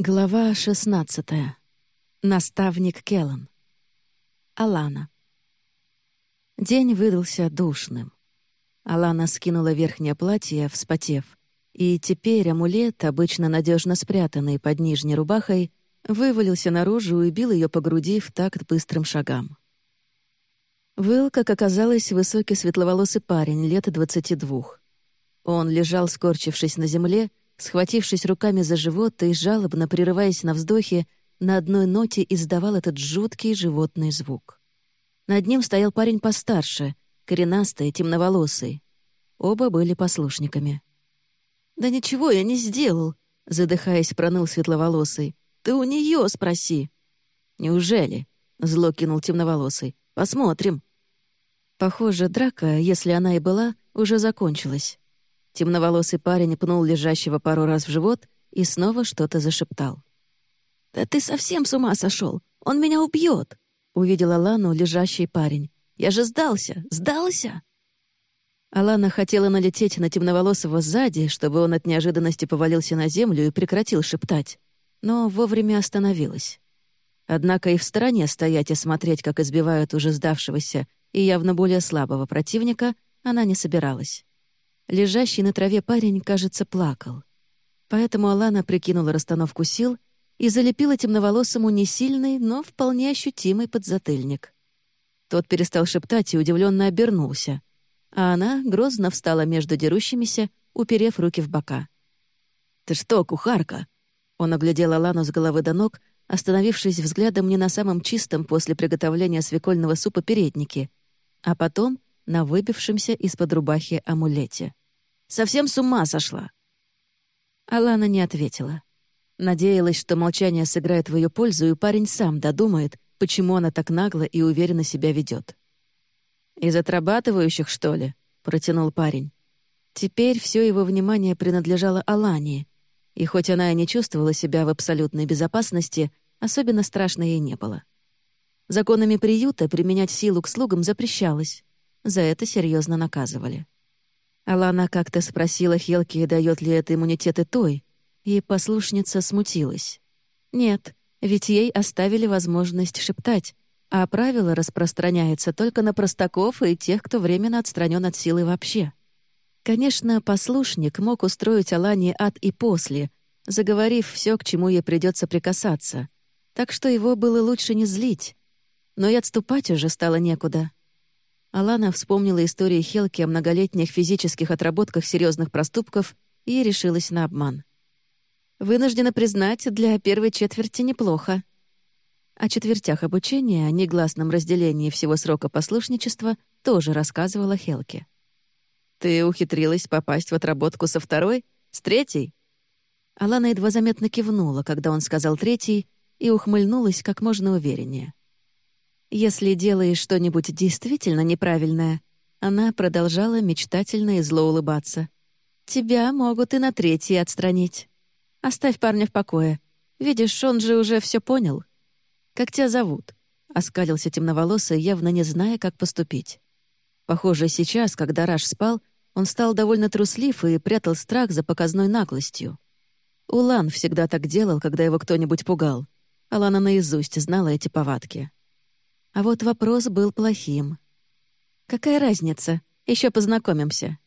Глава 16. Наставник Келлан. Алана. День выдался душным. Алана скинула верхнее платье, вспотев, и теперь амулет, обычно надежно спрятанный под нижней рубахой, вывалился наружу и бил ее по груди в такт быстрым шагам. Выл, как оказалось, высокий светловолосый парень лет двадцати двух. Он лежал, скорчившись на земле, схватившись руками за живот и жалобно прерываясь на вздохе, на одной ноте издавал этот жуткий животный звук. Над ним стоял парень постарше, коренастый, темноволосый. Оба были послушниками. «Да ничего я не сделал», — задыхаясь, проныл светловолосый. «Ты у нее спроси». «Неужели?» — зло кинул темноволосый. «Посмотрим». Похоже, драка, если она и была, уже закончилась. Темноволосый парень пнул лежащего пару раз в живот и снова что-то зашептал. «Да ты совсем с ума сошел! Он меня убьет!» — увидела Лану лежащий парень. «Я же сдался! Сдался!» Алана хотела налететь на темноволосого сзади, чтобы он от неожиданности повалился на землю и прекратил шептать, но вовремя остановилась. Однако и в стороне стоять и смотреть, как избивают уже сдавшегося и явно более слабого противника, она не собиралась. Лежащий на траве парень, кажется, плакал. Поэтому Алана прикинула расстановку сил и залепила темноволосому не сильный, но вполне ощутимый подзатыльник. Тот перестал шептать и удивленно обернулся, а она грозно встала между дерущимися, уперев руки в бока. «Ты что, кухарка?» Он оглядел Алану с головы до ног, остановившись взглядом не на самом чистом после приготовления свекольного супа переднике, а потом на выбившемся из-под рубахи амулете. Совсем с ума сошла!» Алана не ответила. Надеялась, что молчание сыграет в ее пользу, и парень сам додумает, почему она так нагло и уверенно себя ведет. «Из отрабатывающих, что ли?» — протянул парень. Теперь все его внимание принадлежало Алане, и хоть она и не чувствовала себя в абсолютной безопасности, особенно страшно ей не было. Законами приюта применять силу к слугам запрещалось. За это серьезно наказывали. Алана как-то спросила Хелки, дает ли это иммунитет и той, и послушница смутилась. Нет, ведь ей оставили возможность шептать, а правило распространяется только на простаков и тех, кто временно отстранен от силы вообще. Конечно, послушник мог устроить Алане ад и после, заговорив все, к чему ей придется прикасаться, так что его было лучше не злить. Но и отступать уже стало некуда. Алана вспомнила истории Хелки о многолетних физических отработках серьезных проступков и решилась на обман. Вынуждена признать, для первой четверти неплохо. О четвертях обучения, о негласном разделении всего срока послушничества тоже рассказывала Хелке. «Ты ухитрилась попасть в отработку со второй? С третьей?» Алана едва заметно кивнула, когда он сказал «третий», и ухмыльнулась как можно увереннее. Если делаешь что-нибудь действительно неправильное, она продолжала мечтательно и зло улыбаться. Тебя могут и на третий отстранить. Оставь парня в покое. Видишь, он же уже все понял. Как тебя зовут? Оскалился темноволосый, явно не зная, как поступить. Похоже, сейчас, когда Раш спал, он стал довольно труслив и прятал страх за показной наглостью. Улан всегда так делал, когда его кто-нибудь пугал. Алана наизусть знала эти повадки. А вот вопрос был плохим. «Какая разница? Еще познакомимся».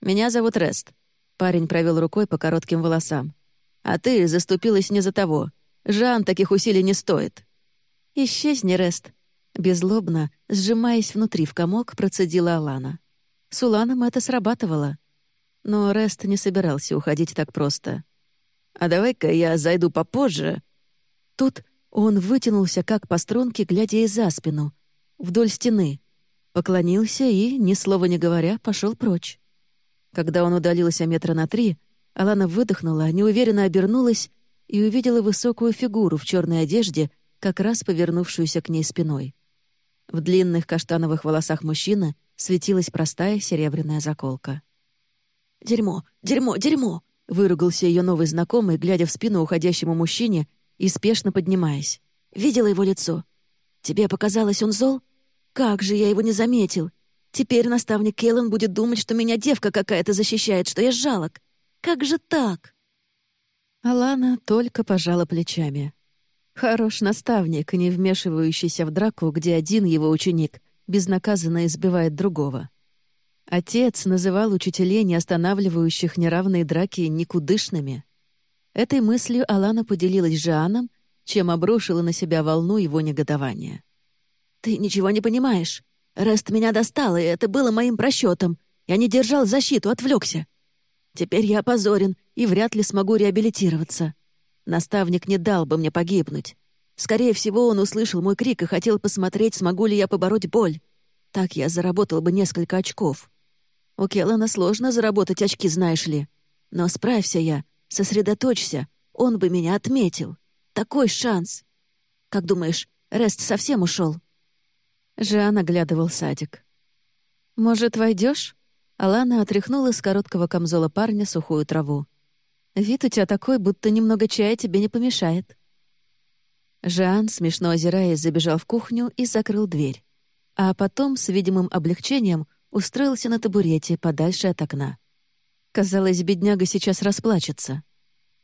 «Меня зовут Рест». Парень провел рукой по коротким волосам. «А ты заступилась не за того. Жан таких усилий не стоит». «Исчезни, Рест». Безлобно, сжимаясь внутри в комок, процедила Алана. С Уланом это срабатывало. Но Рест не собирался уходить так просто. «А давай-ка я зайду попозже». Тут он вытянулся, как по струнке, глядя ей за спину, вдоль стены, поклонился и, ни слова не говоря, пошел прочь. Когда он удалился метра на три, Алана выдохнула, неуверенно обернулась и увидела высокую фигуру в черной одежде, как раз повернувшуюся к ней спиной. В длинных каштановых волосах мужчины светилась простая серебряная заколка. «Дерьмо! Дерьмо! Дерьмо!» — выругался ее новый знакомый, глядя в спину уходящему мужчине и спешно поднимаясь. «Видела его лицо? Тебе показалось, он зол? Как же я его не заметил! Теперь наставник Келлен будет думать, что меня девка какая-то защищает, что я жалок. Как же так?» Алана только пожала плечами. Хорош наставник, не вмешивающийся в драку, где один его ученик безнаказанно избивает другого. Отец называл учителей, не останавливающих неравные драки, никудышными. Этой мыслью Алана поделилась с Жианом, чем обрушила на себя волну его негодования. «Ты ничего не понимаешь. Рест меня достал, и это было моим просчетом. Я не держал защиту, отвлекся. Теперь я опозорен и вряд ли смогу реабилитироваться. Наставник не дал бы мне погибнуть. Скорее всего, он услышал мой крик и хотел посмотреть, смогу ли я побороть боль. Так я заработал бы несколько очков. У Келлана сложно заработать очки, знаешь ли. Но справься я, сосредоточься, он бы меня отметил. Такой шанс. Как думаешь, Рест совсем ушел? Жан оглядывал садик. «Может, войдешь? Алана отряхнула с короткого камзола парня сухую траву. «Вид у тебя такой, будто немного чая тебе не помешает». Жан, смешно озираясь, забежал в кухню и закрыл дверь. А потом, с видимым облегчением, устроился на табурете подальше от окна. Казалось, бедняга сейчас расплачется.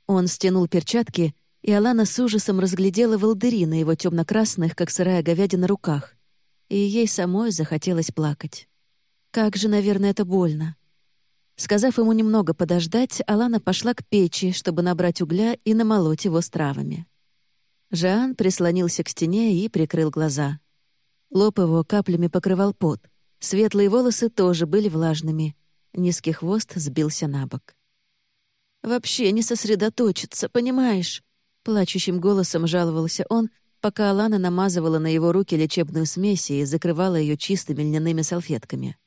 Он стянул перчатки, и Алана с ужасом разглядела волдыри на его темно-красных, как сырая говядина, руках и ей самой захотелось плакать. Как же, наверное, это больно. Сказав ему немного подождать, Алана пошла к печи, чтобы набрать угля и намолоть его с травами. Жан прислонился к стене и прикрыл глаза. Лоб его каплями покрывал пот. Светлые волосы тоже были влажными. Низкий хвост сбился на бок. «Вообще не сосредоточиться, понимаешь?» Плачущим голосом жаловался он, пока Алана намазывала на его руки лечебную смесь и закрывала ее чистыми льняными салфетками.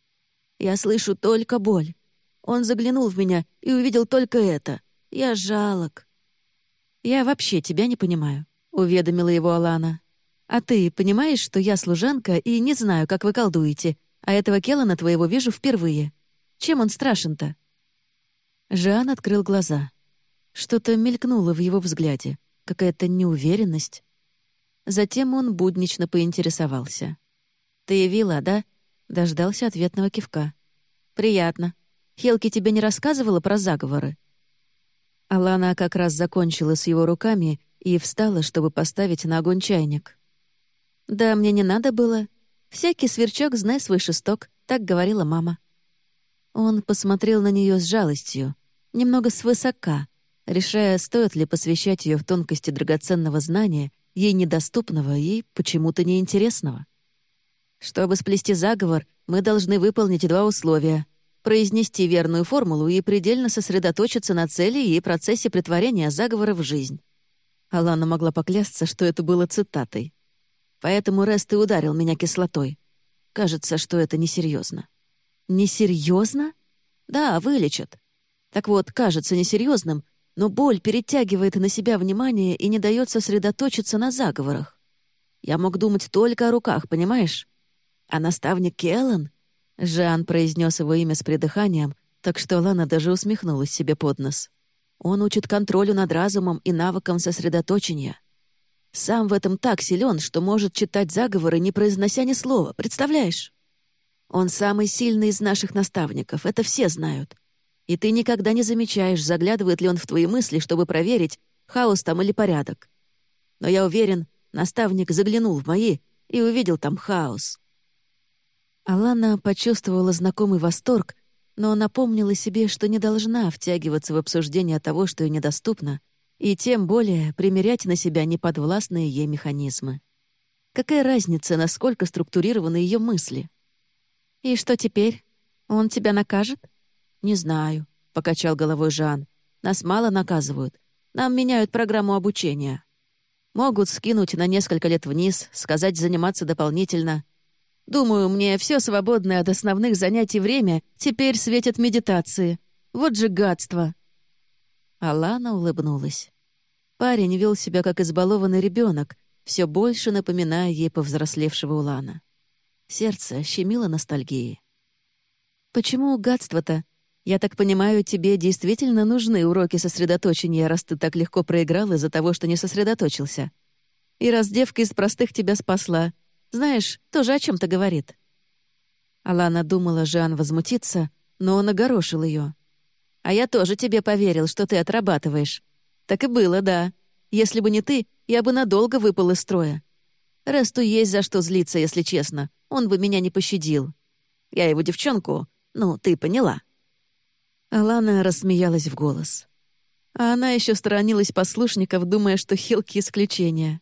«Я слышу только боль. Он заглянул в меня и увидел только это. Я жалок». «Я вообще тебя не понимаю», — уведомила его Алана. «А ты понимаешь, что я служанка и не знаю, как вы колдуете, а этого Келлана твоего вижу впервые. Чем он страшен-то?» Жан открыл глаза. Что-то мелькнуло в его взгляде, какая-то неуверенность. Затем он буднично поинтересовался. «Ты явила, да?» Дождался ответного кивка. «Приятно. Хелки тебе не рассказывала про заговоры?» Алана как раз закончила с его руками и встала, чтобы поставить на огонь чайник. «Да, мне не надо было. Всякий сверчок, знай свой шесток», — так говорила мама. Он посмотрел на нее с жалостью, немного свысока, решая, стоит ли посвящать ее в тонкости драгоценного знания ей недоступного и почему-то неинтересного. Чтобы сплести заговор, мы должны выполнить два условия — произнести верную формулу и предельно сосредоточиться на цели и процессе притворения заговора в жизнь. Алана могла поклясться, что это было цитатой. Поэтому Рест и ударил меня кислотой. Кажется, что это несерьезно. Несерьезно? Да, вылечат. Так вот, кажется несерьезным, но боль перетягивает на себя внимание и не дает сосредоточиться на заговорах. Я мог думать только о руках, понимаешь? А наставник Келлан? Жан произнес его имя с придыханием, так что Лана даже усмехнулась себе под нос. Он учит контролю над разумом и навыкам сосредоточения. Сам в этом так силен, что может читать заговоры, не произнося ни слова, представляешь? Он самый сильный из наших наставников, это все знают и ты никогда не замечаешь, заглядывает ли он в твои мысли, чтобы проверить, хаос там или порядок. Но я уверен, наставник заглянул в мои и увидел там хаос. Алана почувствовала знакомый восторг, но напомнила себе, что не должна втягиваться в обсуждение того, что ей недоступно, и тем более примерять на себя неподвластные ей механизмы. Какая разница, насколько структурированы ее мысли? «И что теперь? Он тебя накажет?» «Не знаю», — покачал головой Жан. «Нас мало наказывают. Нам меняют программу обучения. Могут скинуть на несколько лет вниз, сказать заниматься дополнительно. Думаю, мне все свободное от основных занятий время теперь светит медитации. Вот же гадство!» Алана улыбнулась. Парень вел себя как избалованный ребенок, все больше напоминая ей повзрослевшего Улана. Сердце щемило ностальгией. «Почему гадство-то?» Я так понимаю, тебе действительно нужны уроки сосредоточения, раз ты так легко проиграл из-за того, что не сосредоточился. И раз девка из простых тебя спасла, знаешь, тоже о чем то говорит». Алана думала, Жан возмутится, но он огорошил ее. «А я тоже тебе поверил, что ты отрабатываешь. «Так и было, да. Если бы не ты, я бы надолго выпал из строя. Ресту есть за что злиться, если честно. Он бы меня не пощадил. Я его девчонку, ну, ты поняла». Алана рассмеялась в голос. А она еще сторонилась послушников, думая, что Хилки — исключение.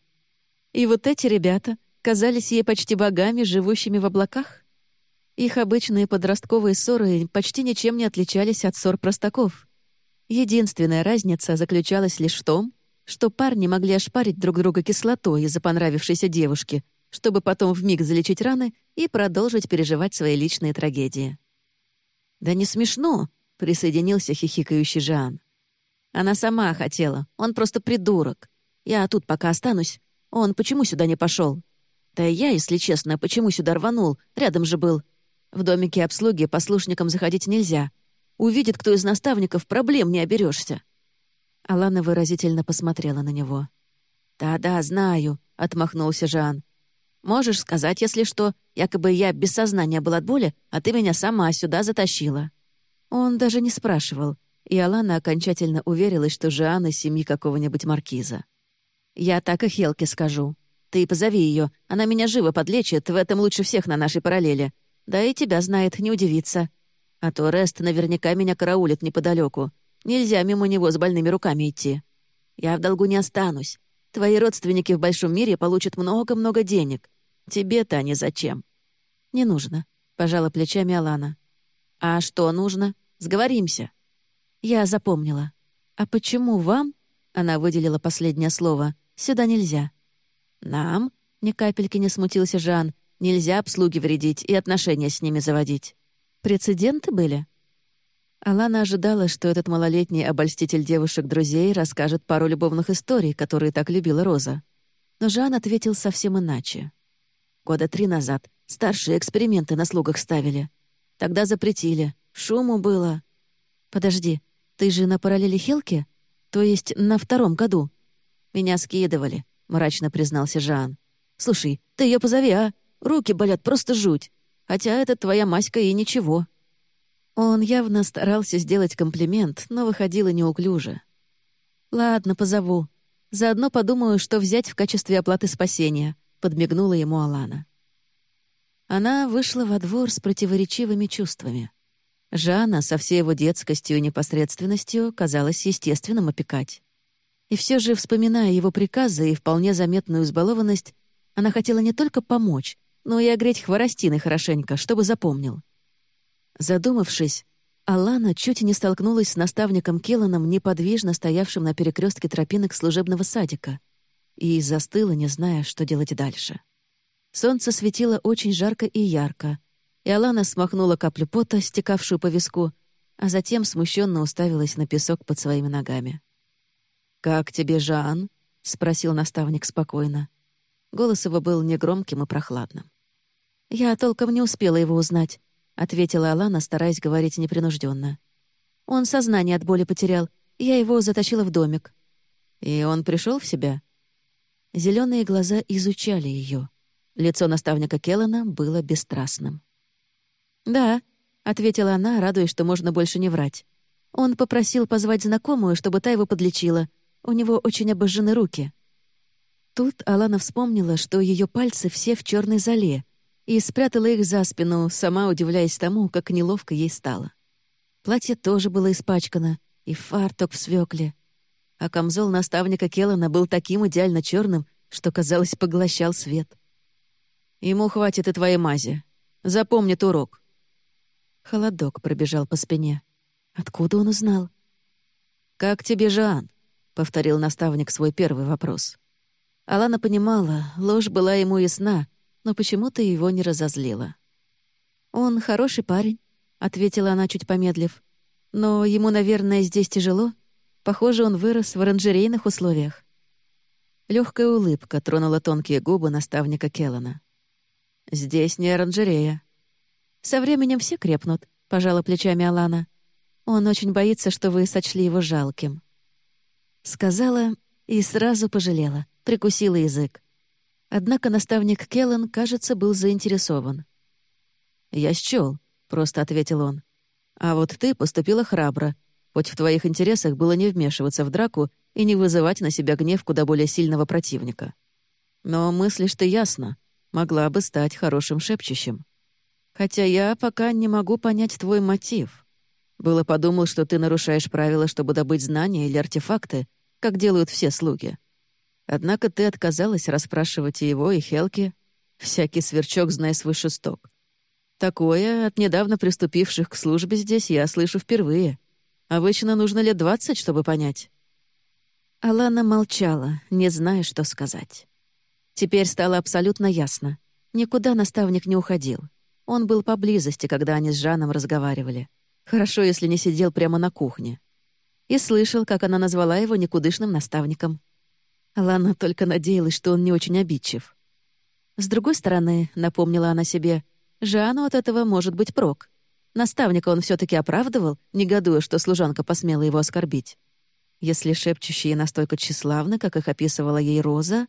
И вот эти ребята казались ей почти богами, живущими в облаках. Их обычные подростковые ссоры почти ничем не отличались от ссор простаков. Единственная разница заключалась лишь в том, что парни могли ошпарить друг друга кислотой из-за понравившейся девушки, чтобы потом вмиг залечить раны и продолжить переживать свои личные трагедии. «Да не смешно», — присоединился хихикающий Жан. «Она сама хотела, он просто придурок. Я тут пока останусь. Он почему сюда не пошел? Да я, если честно, почему сюда рванул? Рядом же был. В домике обслуги послушникам заходить нельзя. Увидит кто из наставников, проблем не оберешься. Алана выразительно посмотрела на него. «Да-да, знаю», — отмахнулся Жан. «Можешь сказать, если что, якобы я без сознания был от боли, а ты меня сама сюда затащила». Он даже не спрашивал, и Алана окончательно уверилась, что Жан из семьи какого-нибудь маркиза. «Я так и Хелке скажу. Ты позови ее, она меня живо подлечит, в этом лучше всех на нашей параллели. Да и тебя знает, не удивится. А то Рест наверняка меня караулит неподалеку. Нельзя мимо него с больными руками идти. Я в долгу не останусь. Твои родственники в большом мире получат много-много денег. Тебе-то они зачем?» «Не нужно», — пожала плечами Алана. «А что нужно? Сговоримся». «Я запомнила. А почему вам?» — она выделила последнее слово. «Сюда нельзя». «Нам?» — ни капельки не смутился Жан. «Нельзя обслуги вредить и отношения с ними заводить. Прецеденты были?» Алана ожидала, что этот малолетний обольститель девушек-друзей расскажет пару любовных историй, которые так любила Роза. Но Жан ответил совсем иначе. Года три назад старшие эксперименты на слугах ставили. Тогда запретили. Шуму было. «Подожди, ты же на параллели Хелки? То есть на втором году?» «Меня скидывали», — мрачно признался Жан. «Слушай, ты ее позови, а? Руки болят, просто жуть. Хотя это твоя маська и ничего». Он явно старался сделать комплимент, но выходило неуклюже. «Ладно, позову. Заодно подумаю, что взять в качестве оплаты спасения», — подмигнула ему Алана. Она вышла во двор с противоречивыми чувствами. Жанна со всей его детскостью и непосредственностью казалось естественным опекать. И все же, вспоминая его приказы и вполне заметную избалованность, она хотела не только помочь, но и огреть хворостины хорошенько, чтобы запомнил. Задумавшись, Алана чуть не столкнулась с наставником Келланом, неподвижно стоявшим на перекрестке тропинок служебного садика, и застыла, не зная, что делать дальше. Солнце светило очень жарко и ярко, и Алана смахнула каплю пота, стекавшую по виску, а затем смущенно уставилась на песок под своими ногами. «Как тебе, Жан?» — спросил наставник спокойно. Голос его был негромким и прохладным. Я толком не успела его узнать ответила Алана, стараясь говорить непринужденно. Он сознание от боли потерял. Я его затащила в домик. И он пришел в себя. Зеленые глаза изучали ее. Лицо наставника Келлана было бесстрастным. «Да», — ответила она, радуясь, что можно больше не врать. Он попросил позвать знакомую, чтобы та его подлечила. У него очень обожжены руки. Тут Алана вспомнила, что ее пальцы все в черной зале, и спрятала их за спину, сама удивляясь тому, как неловко ей стало. Платье тоже было испачкано, и фартук в свекле. А камзол наставника Келлана был таким идеально черным, что, казалось, поглощал свет. «Ему хватит и твоей мази. Запомнит урок». Холодок пробежал по спине. Откуда он узнал? «Как тебе, Жан?» — повторил наставник свой первый вопрос. Алана понимала, ложь была ему ясна, но почему-то его не разозлила. «Он хороший парень», — ответила она, чуть помедлив. «Но ему, наверное, здесь тяжело. Похоже, он вырос в оранжерейных условиях». Легкая улыбка тронула тонкие губы наставника Келлана. «Здесь не оранжерея». «Со временем все крепнут», — пожала плечами Алана. «Он очень боится, что вы сочли его жалким». Сказала и сразу пожалела, прикусила язык. Однако наставник Келлен, кажется, был заинтересован. «Я счёл», — просто ответил он. «А вот ты поступила храбро, хоть в твоих интересах было не вмешиваться в драку и не вызывать на себя гнев куда более сильного противника. Но мыслишь ты ясно, могла бы стать хорошим шепчущим. Хотя я пока не могу понять твой мотив. Было подумал, что ты нарушаешь правила, чтобы добыть знания или артефакты, как делают все слуги. Однако ты отказалась расспрашивать и его, и Хелки. Всякий сверчок, знай свой шесток. Такое от недавно приступивших к службе здесь я слышу впервые. Обычно нужно лет двадцать, чтобы понять». Алана молчала, не зная, что сказать. Теперь стало абсолютно ясно. Никуда наставник не уходил. Он был поблизости, когда они с Жаном разговаривали. Хорошо, если не сидел прямо на кухне. И слышал, как она назвала его никудышным наставником. Лана только надеялась, что он не очень обидчив. С другой стороны, напомнила она себе, Жану от этого может быть прок. Наставника он все таки оправдывал, негодуя, что служанка посмела его оскорбить. Если шепчущие настолько тщеславны, как их описывала ей Роза...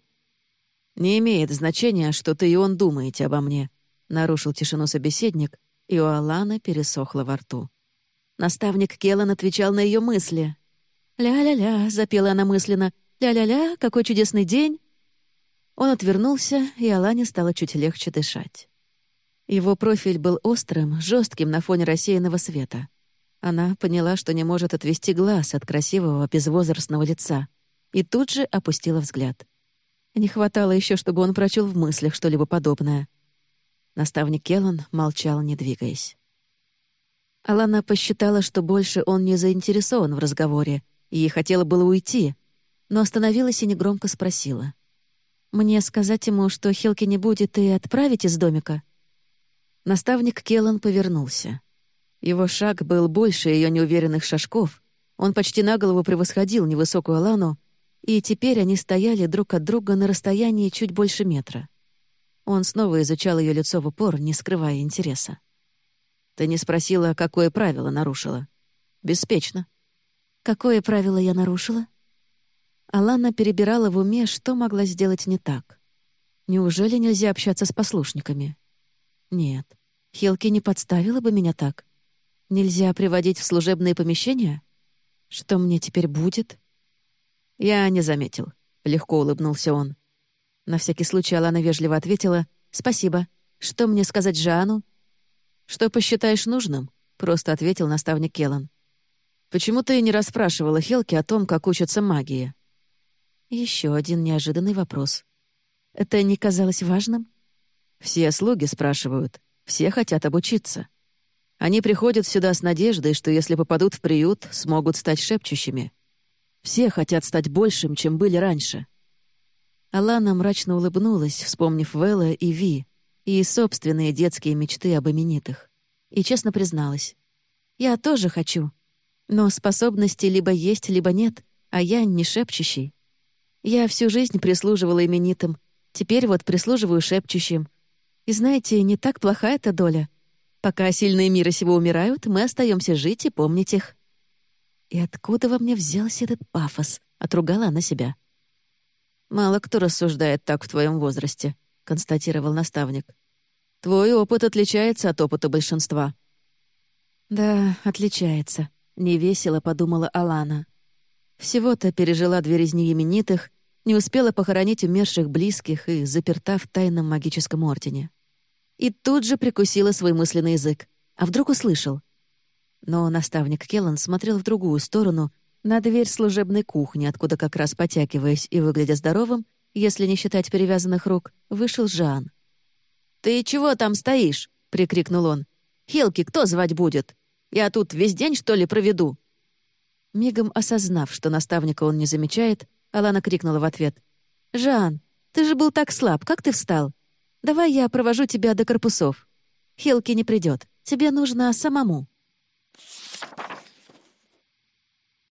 «Не имеет значения, что ты и он думаете обо мне», Нарушил тишину собеседник, и у Аланы пересохло во рту. Наставник Келлан отвечал на ее мысли. «Ля-ля-ля», — запела она мысленно, «ля-ля-ля, какой чудесный день!» Он отвернулся, и Алане стало чуть легче дышать. Его профиль был острым, жестким на фоне рассеянного света. Она поняла, что не может отвести глаз от красивого безвозрастного лица, и тут же опустила взгляд. Не хватало еще, чтобы он прочел в мыслях что-либо подобное — Наставник Келлан молчал, не двигаясь. Алана посчитала, что больше он не заинтересован в разговоре, и хотела было уйти, но остановилась и негромко спросила. «Мне сказать ему, что Хелки не будет, и отправить из домика?» Наставник Келлан повернулся. Его шаг был больше ее неуверенных шажков, он почти на голову превосходил невысокую Алану, и теперь они стояли друг от друга на расстоянии чуть больше метра. Он снова изучал ее лицо в упор, не скрывая интереса. «Ты не спросила, какое правило нарушила?» «Беспечно». «Какое правило я нарушила?» Алана перебирала в уме, что могла сделать не так. Неужели нельзя общаться с послушниками? Нет, Хелки не подставила бы меня так. Нельзя приводить в служебные помещения? Что мне теперь будет? Я не заметил. Легко улыбнулся он. На всякий случай Алана вежливо ответила «Спасибо. Что мне сказать Жану?» «Что посчитаешь нужным?» — просто ответил наставник Келлан. «Почему ты не расспрашивала Хелки о том, как учатся магии?» Еще один неожиданный вопрос. Это не казалось важным? Все слуги спрашивают, все хотят обучиться. Они приходят сюда с надеждой, что если попадут в приют, смогут стать шепчущими. Все хотят стать большим, чем были раньше. Алана мрачно улыбнулась, вспомнив Вэлла и Ви, и собственные детские мечты об именитых. И честно призналась. «Я тоже хочу. Но способности либо есть, либо нет, а я не шепчущий. Я всю жизнь прислуживала именитым, теперь вот прислуживаю шепчущим. И знаете, не так плоха эта доля. Пока сильные мира сего умирают, мы остаемся жить и помнить их». «И откуда во мне взялся этот пафос?» — отругала она себя. «Мало кто рассуждает так в твоем возрасте», — констатировал наставник. «Твой опыт отличается от опыта большинства». «Да, отличается», — невесело подумала Алана. Всего-то пережила две резни именитых, не успела похоронить умерших близких и заперта в тайном магическом ордене. И тут же прикусила свой мысленный язык. А вдруг услышал? Но наставник Келлан смотрел в другую сторону, на дверь служебной кухни, откуда как раз потягиваясь и выглядя здоровым, если не считать перевязанных рук, вышел Жан. «Ты чего там стоишь?» — прикрикнул он. «Хелки кто звать будет? Я тут весь день, что ли, проведу?» Мигом осознав, что наставника он не замечает, Алана крикнула в ответ. «Жан, ты же был так слаб, как ты встал? Давай я провожу тебя до корпусов. Хелки не придет, тебе нужно самому».